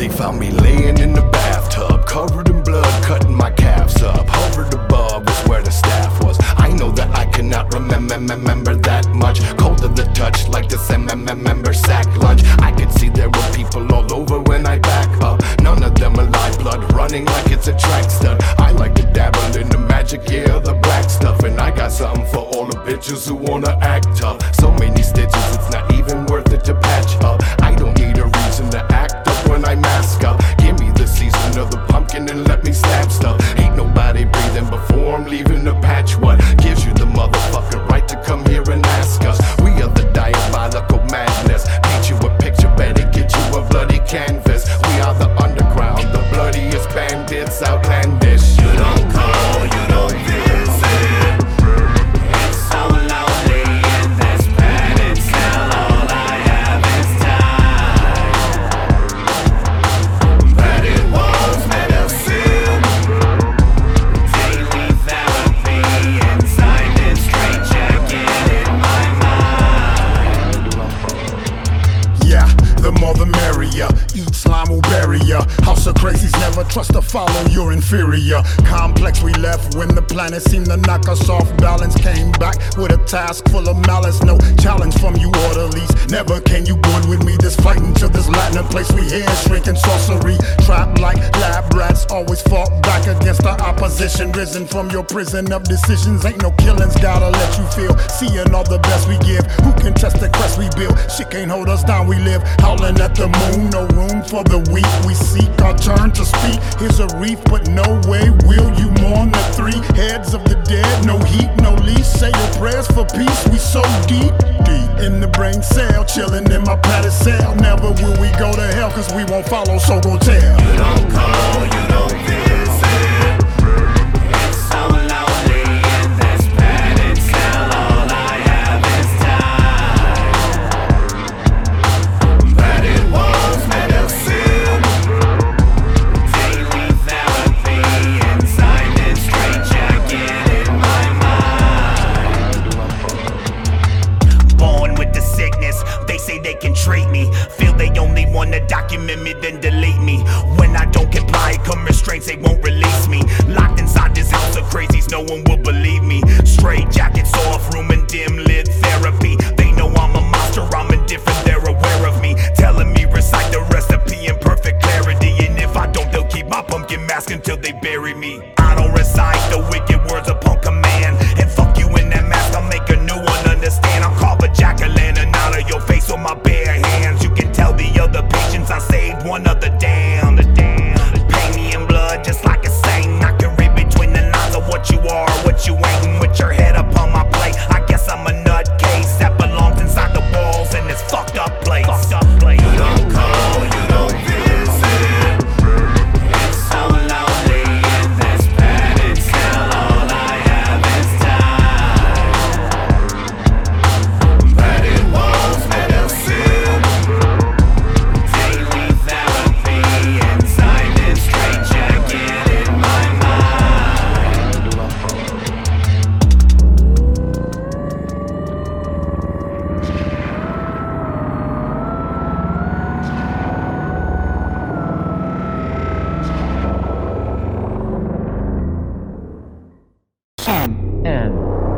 They found me laying in the bathtub, covered in blood, cutting my calves up. Hovered above was where the staff was. I know that I cannot remember, remember that much. Cold to the touch, like the same member sack lunch. I could see there were people all over when I back up. None of them alive, blood running like it's a track stud. I like to dabble in the magic, yeah, the black stuff. And I got something for all the bitches who wanna act tough. So many trust to follow your inferior. Complex we left when the planet seemed to knock us off balance. Came back with a task full of malice. No challenge from you orderlies. Never can you board with me. This fighting to this Latin place we hear shrinking sorcery. Trapped like lab rats. Always fought back against the opposition. Risen from your prison of decisions. Ain't no killings. Gotta let you feel. Seeing all the best we give. Who can test the crest we build? Shit can't hold us down. We live howling at the moon. No room for the weak. We seek our turn to speak. Here's a reef, but no way will you mourn the three heads of the dead. No heat, no leash. Say your prayers for peace. We so deep, deep in the brain cell, chilling in my padded cell. Never will we go to hell, cause we won't follow, so go tell. You don't call, you don't visit. Only wanna document me, then delete 10, N.